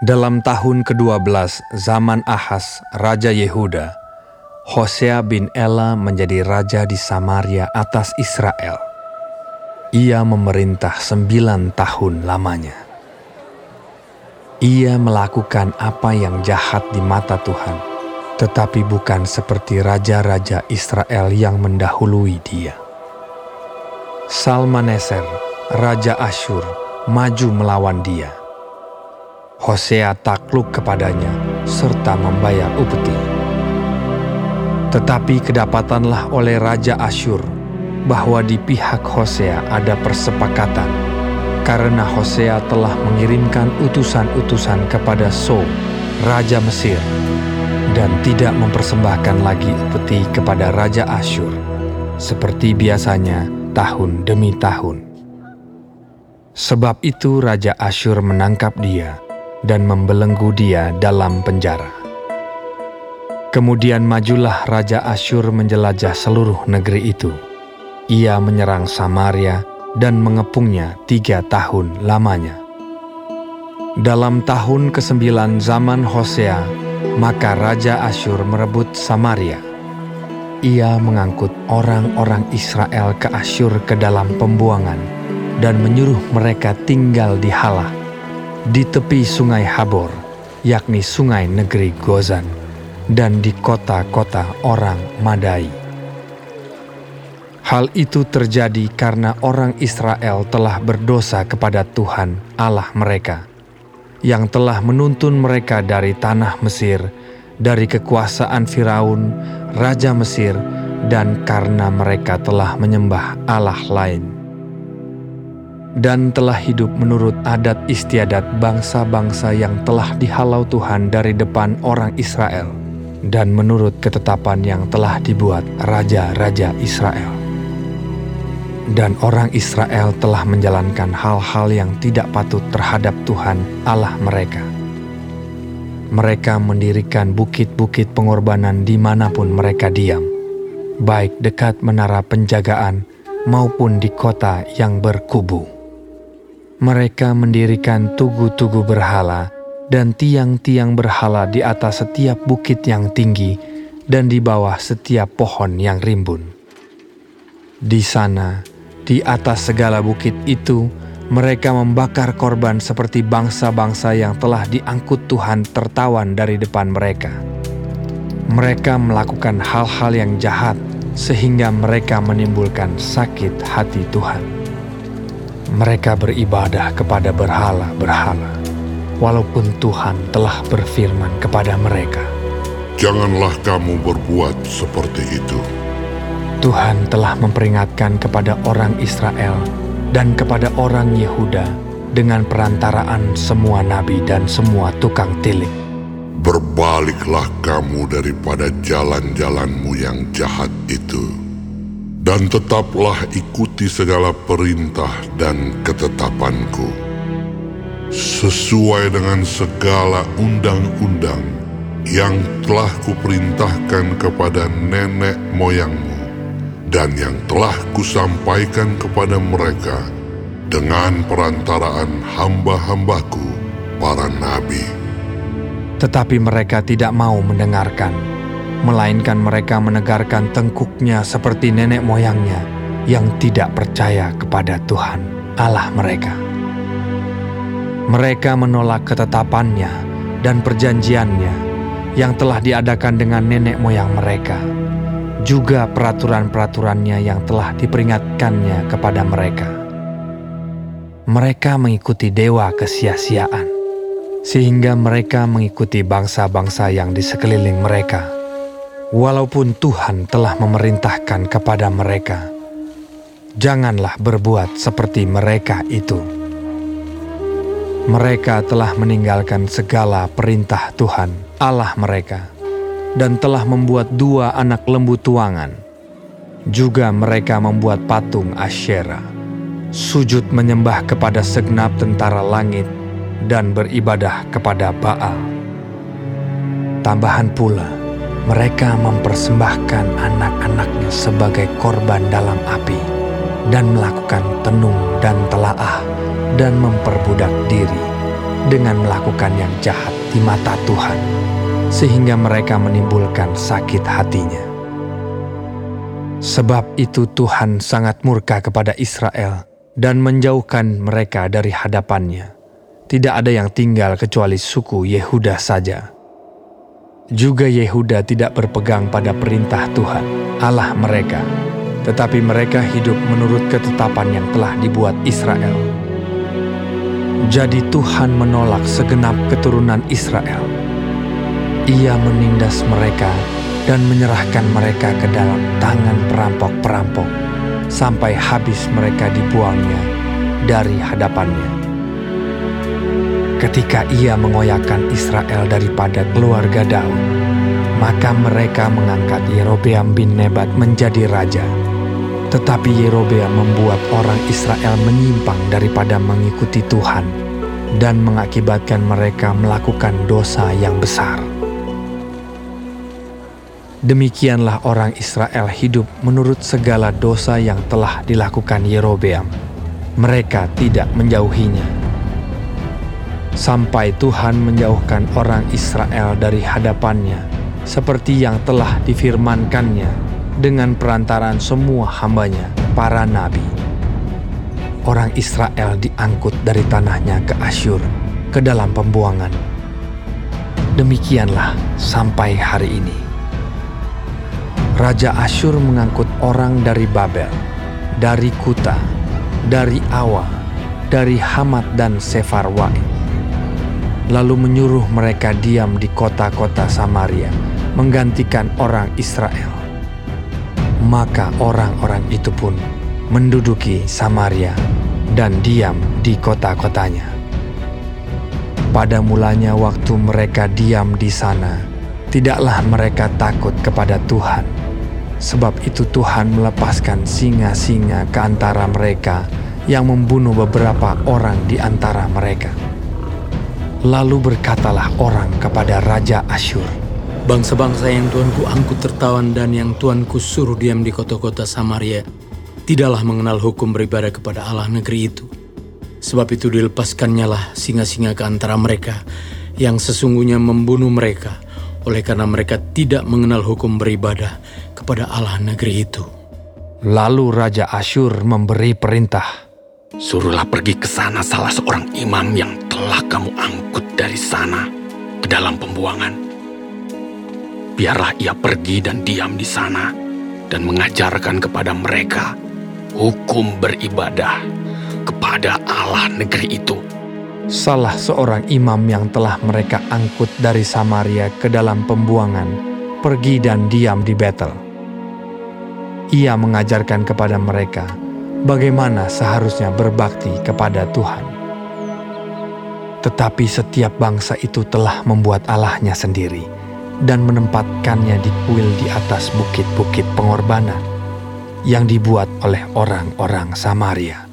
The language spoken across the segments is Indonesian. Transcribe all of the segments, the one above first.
Dalam tahun ke-12 zaman Ahas, Raja Yehuda, Hosea bin Ela menjadi raja di Samaria atas Israel. Ia memerintah sembilan tahun lamanya. Ia melakukan apa yang jahat di mata Tuhan, tetapi bukan seperti raja-raja Israel yang mendahului dia. Salmaneser, Raja Asyur, maju melawan dia Hosea takluk kepadanya serta membayar upeti. Tetapi kedapatanlah oleh Raja Asyur bahwa di pihak Hosea ada persepakatan karena Hosea telah mengirimkan utusan-utusan kepada So, Raja Mesir, dan tidak mempersembahkan lagi upeti kepada Raja Asyur, seperti biasanya tahun demi tahun. Sebab itu Raja Asyur menangkap dia dan membelenggu dia dalam penjara. Kemudian majulah Raja Asyur menjelajah seluruh negeri itu. Ia menyerang Samaria dan mengepungnya tiga tahun lamanya. Dalam tahun kesembilan zaman Hosea, maka Raja Asyur merebut Samaria. Ia mengangkut orang-orang Israel ke Asyur ke dalam pembuangan dan menyuruh mereka tinggal di Halah di tepi sungai Habor, yakni sungai negeri Gozan, dan di kota-kota orang Madai. Hal itu terjadi karena orang Israel telah berdosa kepada Tuhan Allah mereka, yang telah menuntun mereka dari tanah Mesir, dari kekuasaan Firaun, Raja Mesir, dan karena mereka telah menyembah Allah lain dan telah hidup menurut adat istiadat bangsa-bangsa yang telah dihalau Tuhan dari depan orang Israel, dan menurut ketetapan yang telah dibuat raja-raja Israel. Dan orang Israel telah menjalankan hal-hal yang tidak patut terhadap Tuhan Allah mereka. Mereka mendirikan bukit-bukit pengorbanan di mana pun mereka diam, baik dekat menara penjagaan maupun di kota yang berkubu mereka mendirikan tugu-tugu berhala dan tiang-tiang berhala di atas setiap bukit yang tinggi dan di bawah setiap pohon yang rimbun. Di sana, di atas segala bukit itu, mereka membakar korban seperti bangsa-bangsa yang telah diangkut Tuhan tertawan dari depan mereka. Mereka melakukan hal-hal yang jahat sehingga mereka menimbulkan sakit hati Tuhan mereka beribadah kepada berhala-berhala, walaupun Tuhan telah berfirman kepada mereka, Janganlah kamu berbuat seperti itu. Tuhan telah memperingatkan kepada orang Israel dan kepada orang Yehuda dengan perantaraan semua nabi dan semua tukang tilik. Berbaliklah kamu daripada jalan-jalanmu yang jahat itu dan tetaplah ikuti segala perintah dan ketetapanku, sesuai dengan segala undang-undang yang telah kuperintahkan kepada nenek moyangmu, dan yang telah kusampaikan kepada mereka dengan perantaraan hamba-hambaku, para nabi. Tetapi mereka tidak mau mendengarkan melainkan mereka menegarkan tengkuknya seperti nenek moyangnya yang tidak percaya kepada Tuhan Allah mereka. Mereka menolak ketetapannya dan perjanjiannya yang telah diadakan dengan nenek moyang mereka, juga peraturan-peraturannya yang telah diperingatkannya kepada mereka. Mereka mengikuti dewa kesia-siaan, sehingga mereka mengikuti bangsa-bangsa yang di sekeliling mereka walaupun Tuhan telah memerintahkan kepada mereka, janganlah berbuat seperti mereka itu. Mereka telah meninggalkan segala perintah Tuhan, Allah mereka, dan telah membuat dua anak lembu tuangan. Juga mereka membuat patung Asyera, sujud menyembah kepada segenap tentara langit, dan beribadah kepada Baal. Tambahan pula, mereka mempersembahkan anak-anaknya sebagai korban dalam api dan melakukan tenung dan telaah dan memperbudak diri dengan melakukan yang jahat di mata Tuhan, sehingga mereka menimbulkan sakit hatinya. Sebab itu Tuhan sangat murka kepada Israel dan menjauhkan mereka dari hadapannya. Tidak ada yang tinggal kecuali suku Yehuda saja. Juga Yehuda tidak berpegang pada perintah Tuhan, Allah mereka, tetapi mereka hidup menurut ketetapan yang telah dibuat Israel. Jadi Tuhan menolak segenap keturunan Israel. Ia menindas mereka dan menyerahkan mereka ke dalam tangan perampok-perampok sampai habis mereka dibuangnya dari hadapannya. Ketika ia mengoyakkan Israel daripada keluarga Daud, maka mereka mengangkat Yerobeam bin Nebat menjadi raja. Tetapi Yerobeam membuat orang Israel menyimpang daripada mengikuti Tuhan dan mengakibatkan mereka melakukan dosa yang besar. Demikianlah orang Israel hidup menurut segala dosa yang telah dilakukan Yerobeam. Mereka tidak menjauhinya. Sampai Tuhan menjauhkan orang Israel dari hadapannya, seperti yang telah difirmankannya dengan perantaran semua hambanya, para nabi. Orang Israel diangkut dari tanahnya ke Asyur, ke dalam pembuangan. Demikianlah sampai hari ini. Raja Asyur mengangkut orang dari Babel, dari Kuta, dari Awa, dari Hamat dan Sefarwai. Lalu menyuruh mereka diam di kota-kota Samaria, menggantikan orang Israel maka orang-orang itu pun menduduki Samaria dan diam di kota-kotanya. Pada mulanya waktu mereka diam di sana, tidaklah mereka takut kepada Tuhan. Sebab itu Tuhan melepaskan singa-singa ke antara mereka yang membunuh beberapa orang di antara mereka. Lalu berkatalah orang kepada Raja Asyur, Bangsa-bangsa yang Tuanku angkut tertawan dan yang Tuanku suruh diam di kota-kota Samaria tidaklah mengenal hukum beribadah kepada Allah negeri itu. Sebab itu dilepaskannya lah singa-singa ke antara mereka yang sesungguhnya membunuh mereka oleh karena mereka tidak mengenal hukum beribadah kepada Allah negeri itu. Lalu Raja Asyur memberi perintah. Suruhlah pergi ke sana salah seorang imam yang telah kamu angkut dari sana ke dalam pembuangan biarlah ia pergi dan diam di sana dan mengajarkan kepada mereka hukum beribadah kepada Allah negeri itu. Salah seorang imam yang telah mereka angkut dari Samaria ke dalam pembuangan pergi dan diam di Betel. Ia mengajarkan kepada mereka bagaimana seharusnya berbakti kepada Tuhan. Tetapi setiap bangsa itu telah membuat Allahnya sendiri dan menempatkannya di kuil di atas bukit-bukit pengorbanan yang dibuat oleh orang-orang Samaria.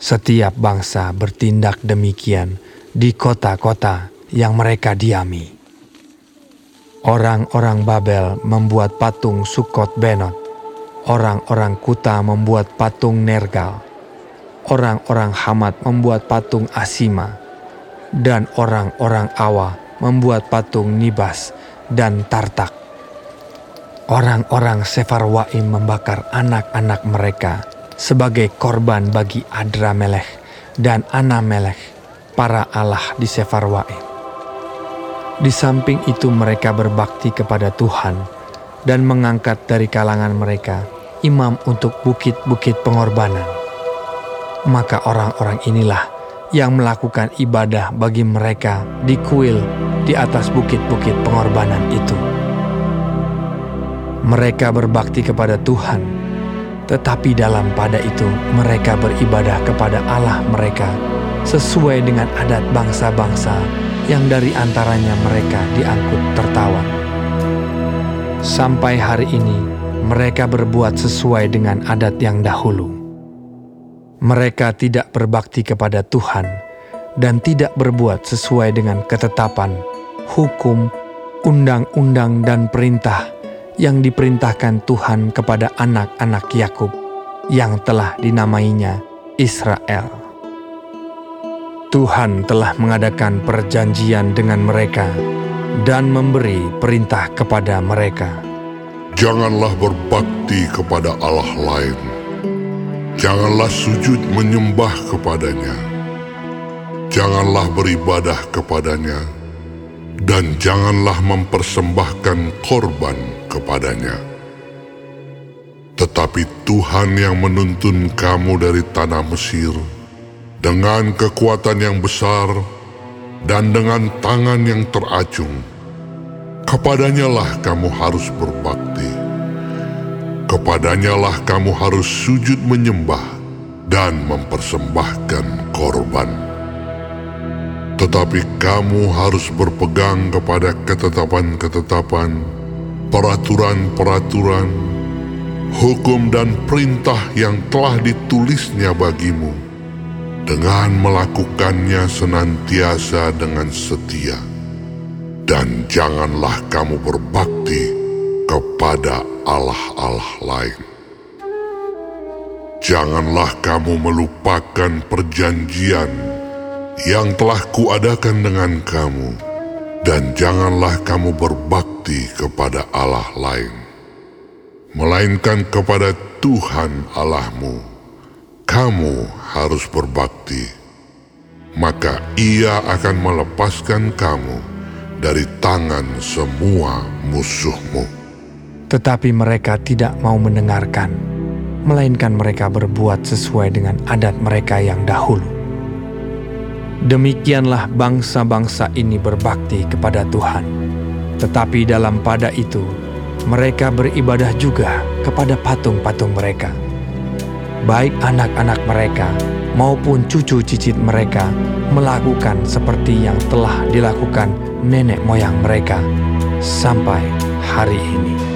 Setiap bangsa bertindak demikian di kota-kota yang mereka diami. Orang-orang Babel membuat patung Sukot Benot, orang-orang Kuta membuat patung Nergal, orang-orang Hamat membuat patung Asima, dan orang-orang Awa membuat patung Nibas dan Tartak. Orang-orang Sefarwaim membakar anak-anak mereka sebagai korban bagi Adramelech dan Anamelech, para allah di Sefarwaim. Di samping itu mereka berbakti kepada Tuhan dan mengangkat dari kalangan mereka imam untuk bukit-bukit pengorbanan. Maka orang-orang inilah yang melakukan ibadah bagi mereka di kuil di atas bukit-bukit pengorbanan itu. Mereka berbakti kepada Tuhan, tetapi dalam pada itu mereka beribadah kepada Allah mereka sesuai dengan adat bangsa-bangsa yang dari antaranya mereka diangkut tertawan. Sampai hari ini, mereka berbuat sesuai dengan adat yang dahulu. Mereka tidak berbakti kepada Tuhan dan tidak berbuat sesuai dengan ketetapan hukum, undang-undang, dan perintah yang diperintahkan Tuhan kepada anak-anak Yakub yang telah dinamainya Israel. Tuhan telah mengadakan perjanjian dengan mereka dan memberi perintah kepada mereka. Janganlah berbakti kepada Allah lain. Janganlah sujud menyembah kepadanya. Janganlah beribadah kepadanya. Dan janganlah mempersembahkan korban kepadanya. Tetapi Tuhan yang menuntun kamu dari tanah Mesir, dengan kekuatan yang besar dan dengan tangan yang teracung, kepadanya lah kamu harus berbakti. Kepadanya lah kamu harus sujud menyembah dan mempersembahkan korban. Tetapi kamu harus berpegang kepada ketetapan-ketetapan, peraturan-peraturan, hukum dan perintah yang telah ditulisnya bagimu dengan melakukannya senantiasa dengan setia. Dan janganlah kamu berbakti kepada allah-allah lain. Janganlah kamu melupakan perjanjian yang telah kuadakan dengan kamu, dan janganlah kamu berbakti kepada Allah lain, melainkan kepada Tuhan Allahmu kamu harus berbakti, maka ia akan melepaskan kamu dari tangan semua musuhmu. Tetapi mereka tidak mau mendengarkan, melainkan mereka berbuat sesuai dengan adat mereka yang dahulu. Demikianlah bangsa-bangsa ini berbakti kepada Tuhan, tetapi dalam pada itu mereka beribadah juga kepada patung-patung mereka baik anak-anak mereka maupun cucu cicit mereka melakukan seperti yang telah dilakukan nenek moyang mereka sampai hari ini.